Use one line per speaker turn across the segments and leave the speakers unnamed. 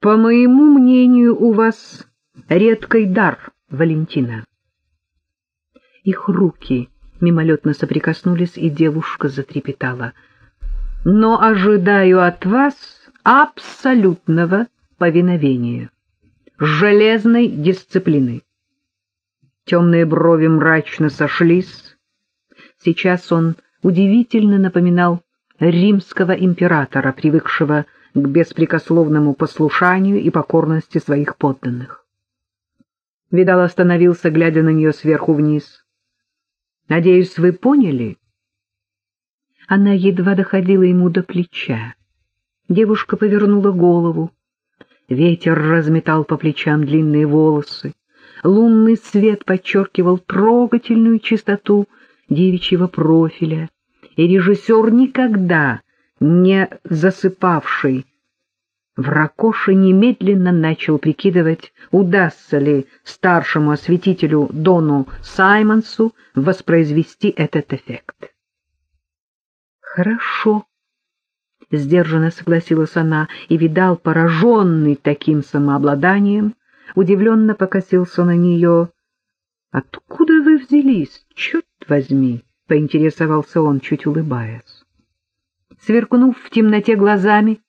По моему мнению, у вас редкий дар, Валентина. Их руки мимолетно соприкоснулись, и девушка затрепетала. Но ожидаю от вас абсолютного повиновения, железной дисциплины. Темные брови мрачно сошлись. Сейчас он удивительно напоминал римского императора, привыкшего к беспрекословному послушанию и покорности своих подданных. Видал остановился, глядя на нее сверху вниз. «Надеюсь, вы поняли?» Она едва доходила ему до плеча. Девушка повернула голову. Ветер разметал по плечам длинные волосы. Лунный свет подчеркивал трогательную чистоту девичьего профиля, и режиссер никогда не засыпавший в ракоше немедленно начал прикидывать, удастся ли старшему осветителю Дону Саймонсу воспроизвести этот эффект. «Хорошо», — сдержанно согласилась она, и видал, пораженный таким самообладанием, удивленно покосился на нее. «Откуда вы взялись, черт возьми?» — поинтересовался он, чуть улыбаясь. Сверкнув в темноте глазами,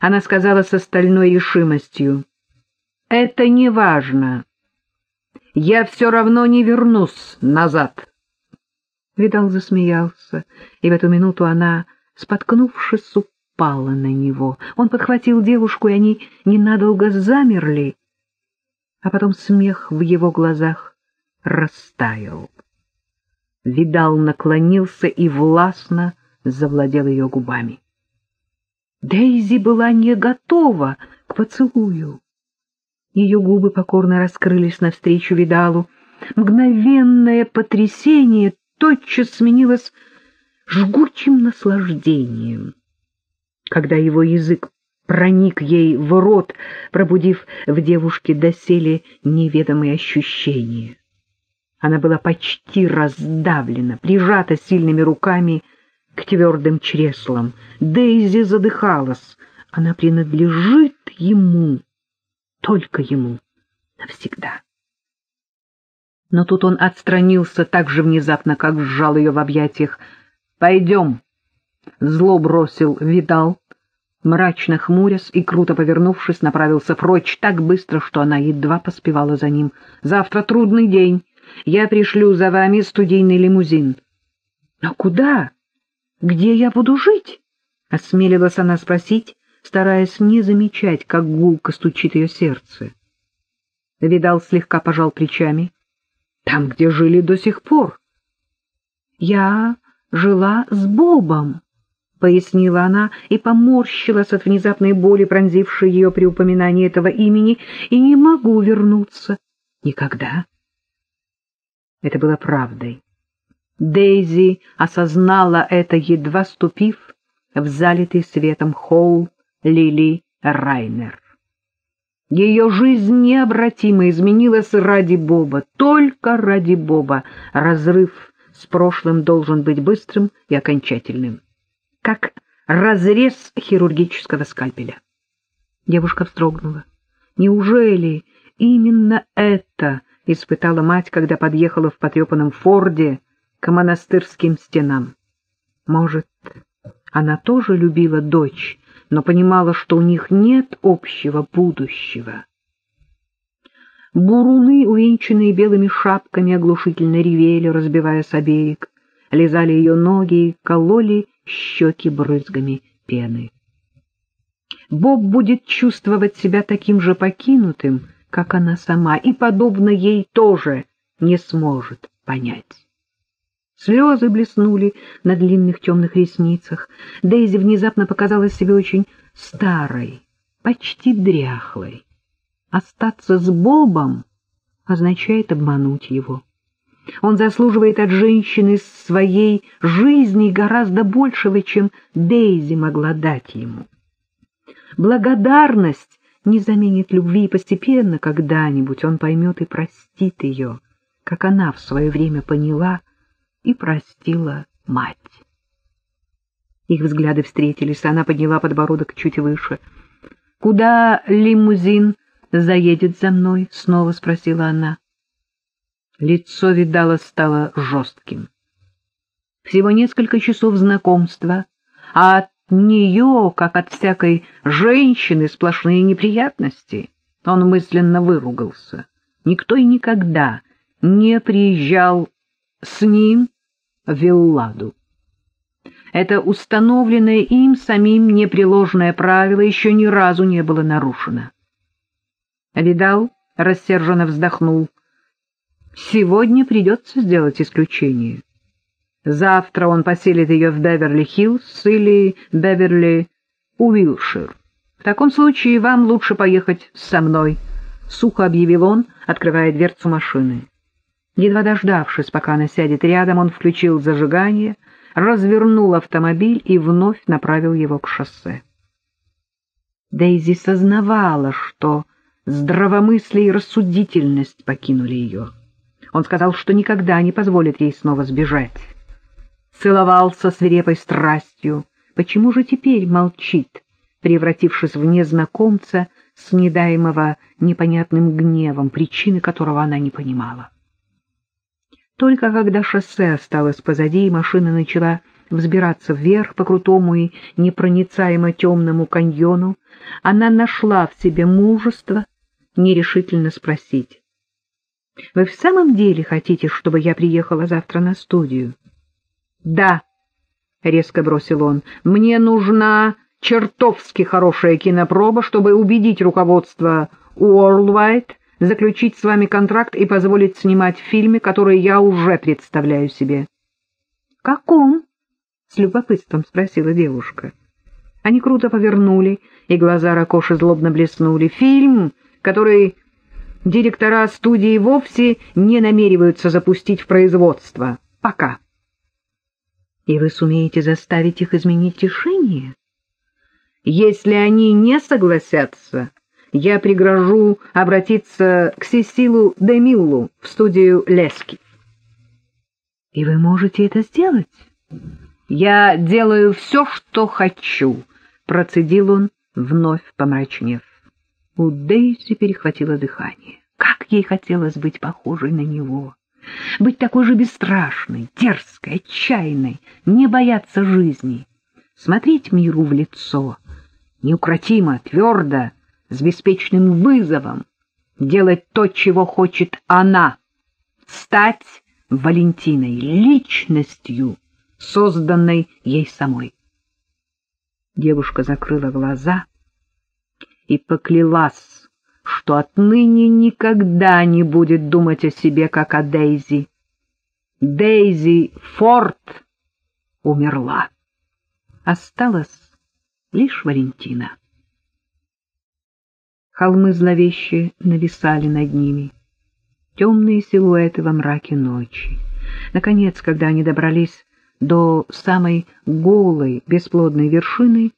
она сказала со стальной решимостью, «Это не важно. Я все равно не вернусь назад». Видал засмеялся, и в эту минуту она, споткнувшись, упала на него. Он подхватил девушку, и они ненадолго замерли, а потом смех в его глазах растаял. Видал наклонился и властно завладел ее губами. Дейзи была не готова к поцелую. Ее губы покорно раскрылись навстречу Видалу. Мгновенное потрясение тотчас сменилось жгучим наслаждением. Когда его язык проник ей в рот, пробудив в девушке доселе неведомые ощущения. Она была почти раздавлена, прижата сильными руками к твердым чреслам. Дейзи задыхалась. Она принадлежит ему, только ему, навсегда. Но тут он отстранился так же внезапно, как сжал ее в объятиях. «Пойдем!» — зло бросил Видал, мрачно хмурясь и, круто повернувшись, направился прочь так быстро, что она едва поспевала за ним. «Завтра трудный день. Я пришлю за вами студийный лимузин». «А куда?» «Где я буду жить?» — осмелилась она спросить, стараясь не замечать, как гулко стучит ее сердце. Видал слегка пожал плечами. «Там, где жили до сих пор». «Я жила с Бобом», — пояснила она и поморщилась от внезапной боли, пронзившей ее при упоминании этого имени, и не могу вернуться. Никогда. Это было правдой. Дейзи осознала это, едва ступив в залитый светом холл Лили Райнер. Ее жизнь необратимо изменилась ради Боба, только ради Боба. Разрыв с прошлым должен быть быстрым и окончательным, как разрез хирургического скальпеля. Девушка вздрогнула. Неужели именно это испытала мать, когда подъехала в потрепанном форде к монастырским стенам. Может, она тоже любила дочь, но понимала, что у них нет общего будущего. Буруны, увенчанные белыми шапками, оглушительно ревели, разбиваясь о берег, лизали ее ноги и кололи щеки брызгами пены. Боб будет чувствовать себя таким же покинутым, как она сама, и, подобно ей, тоже не сможет понять. Слезы блеснули на длинных темных ресницах. Дейзи внезапно показалась себе очень старой, почти дряхлой. Остаться с Бобом означает обмануть его. Он заслуживает от женщины своей жизни гораздо большего, чем Дейзи могла дать ему. Благодарность не заменит любви, и постепенно, когда-нибудь, он поймет и простит ее, как она в свое время поняла — и простила мать. Их взгляды встретились, она подняла подбородок чуть выше. — Куда лимузин заедет за мной? — снова спросила она. Лицо видала стало жестким. Всего несколько часов знакомства, а от нее, как от всякой женщины, сплошные неприятности. Он мысленно выругался. Никто и никогда не приезжал с ним Вилладу. Это установленное им самим непреложное правило еще ни разу не было нарушено. Видал, рассерженно вздохнул. Сегодня придется сделать исключение. Завтра он поселит ее в Беверли-Хиллз или Беверли-Уилшир. В таком случае вам лучше поехать со мной, — сухо объявил он, открывая дверцу машины. Едва дождавшись, пока она сядет рядом, он включил зажигание, развернул автомобиль и вновь направил его к шоссе. Дейзи сознавала, что здравомыслие и рассудительность покинули ее. Он сказал, что никогда не позволит ей снова сбежать. Целовался свирепой страстью. Почему же теперь молчит, превратившись в незнакомца, снедаемого непонятным гневом, причины которого она не понимала? Только когда шоссе осталось позади, и машина начала взбираться вверх по крутому и непроницаемо темному каньону, она нашла в себе мужество нерешительно спросить. — Вы в самом деле хотите, чтобы я приехала завтра на студию? — Да, — резко бросил он, — мне нужна чертовски хорошая кинопроба, чтобы убедить руководство Уорлдвайд заключить с вами контракт и позволить снимать в фильме, который я уже представляю себе. — Каком? — с любопытством спросила девушка. Они круто повернули, и глаза Ракоши злобно блеснули. Фильм, который директора студии вовсе не намереваются запустить в производство. Пока. — И вы сумеете заставить их изменить решение? — Если они не согласятся, я пригрожу обратиться к Сесилу Демиллу в студию Лески. — И вы можете это сделать? — Я делаю все, что хочу, — процедил он, вновь помрачнев. У Дейзи перехватило дыхание. Как ей хотелось быть похожей на него! Быть такой же бесстрашной, дерзкой, отчаянной, не бояться жизни, смотреть миру в лицо, неукротимо, твердо, с беспечным вызовом, делать то, чего хочет она, стать Валентиной, личностью, созданной ей самой. Девушка закрыла глаза и поклялась, что отныне никогда не будет думать о себе, как о Дейзи. Дейзи Форд умерла. Осталась лишь Валентина. Холмы зловеще нависали над ними, темные силуэты во мраке ночи. Наконец, когда они добрались до самой голой, бесплодной вершины,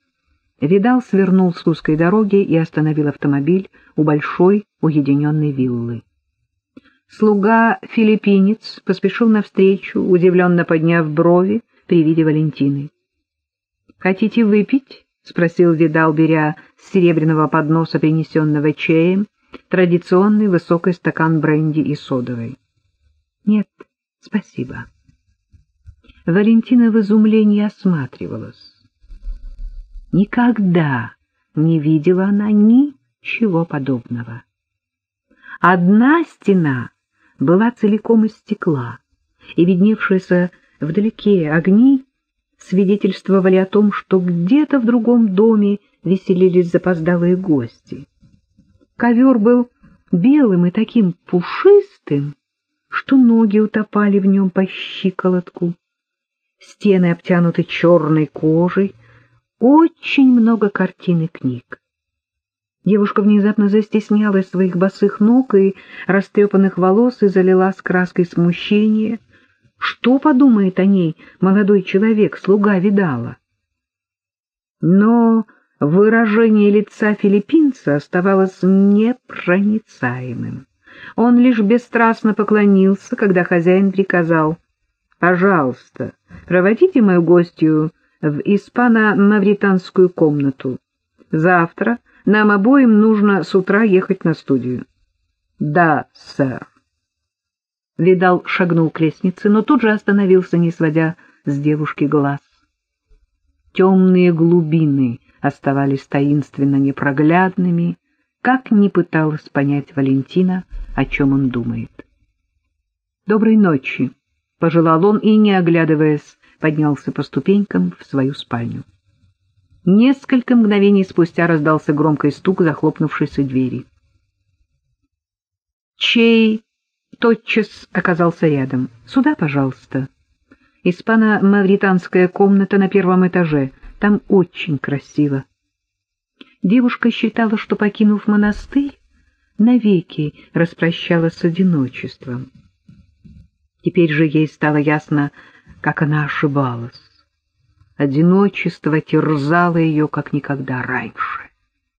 Видал свернул с узкой дороги и остановил автомобиль у большой уединенной виллы. Слуга-филиппинец поспешил навстречу, удивленно подняв брови при виде Валентины. — Хотите выпить? — спросил Видал, беря с серебряного подноса, принесенного чаем, традиционный высокий стакан бренди и содовой. — Нет, спасибо. Валентина в изумлении осматривалась. Никогда не видела она ничего подобного. Одна стена была целиком из стекла, и видневшиеся вдалеке огни свидетельствовали о том, что где-то в другом доме веселились запоздалые гости. Ковер был белым и таким пушистым, что ноги утопали в нем по щиколотку. Стены обтянуты черной кожей, очень много картин и книг. Девушка внезапно застеснялась своих босых ног и растрепанных волос и залила с краской смущения — что подумает о ней молодой человек, слуга видала? Но выражение лица филиппинца оставалось непроницаемым. Он лишь бесстрастно поклонился, когда хозяин приказал «Пожалуйста, проводите мою гостью в испано-мавританскую комнату. Завтра Нам обоим нужно с утра ехать на студию. — Да, сэр. Видал шагнул к лестнице, но тут же остановился, не сводя с девушки глаз. Темные глубины оставались таинственно непроглядными, как ни пыталась понять Валентина, о чем он думает. «Доброй ночи!» — пожелал он и, не оглядываясь, поднялся по ступенькам в свою спальню. Несколько мгновений спустя раздался громкий стук захлопнувшейся двери. Чей тотчас оказался рядом. «Сюда, пожалуйста. Испано-мавританская комната на первом этаже. Там очень красиво». Девушка считала, что, покинув монастырь, навеки распрощалась с одиночеством. Теперь же ей стало ясно, как она ошибалась. Одиночество терзало ее, как никогда раньше.